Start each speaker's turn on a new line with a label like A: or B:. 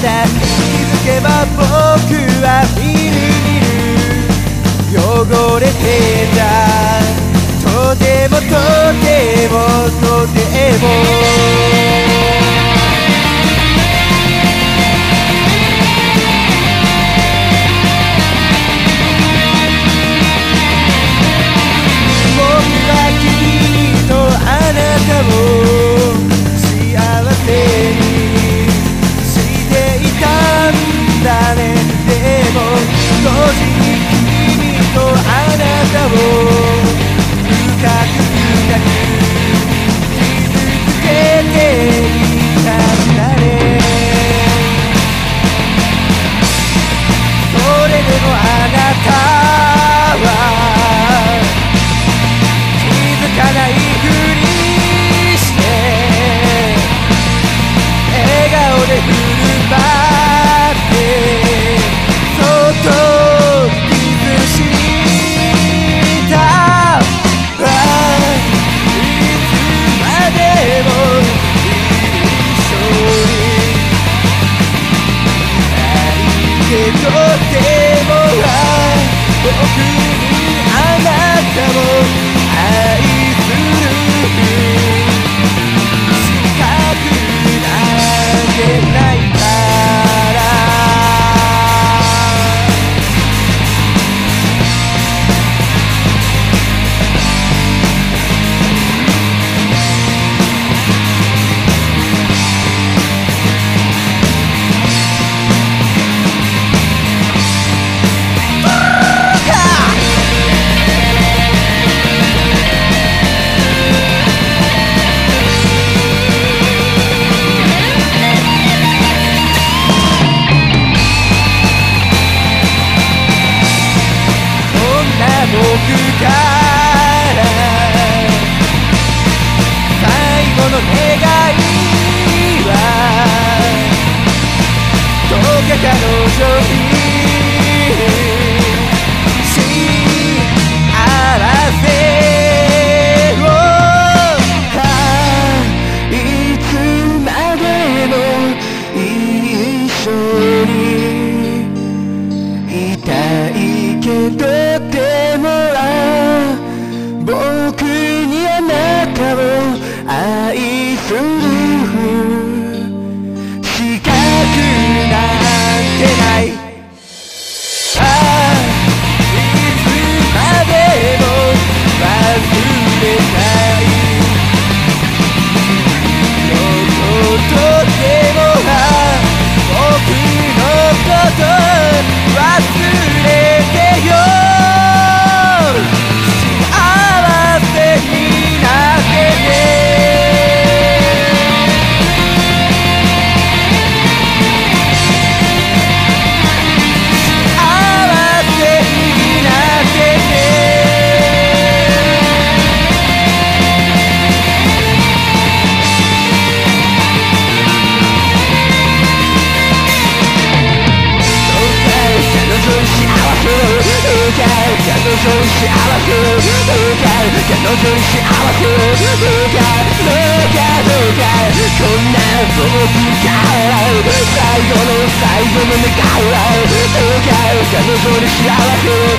A: 気づけば僕はみるみる汚れてた。とてもとてもけ彼女に幸せ受け彼女に幸せ受けどうかどこんな僕か最後の最後の願い受け彼女に幸せ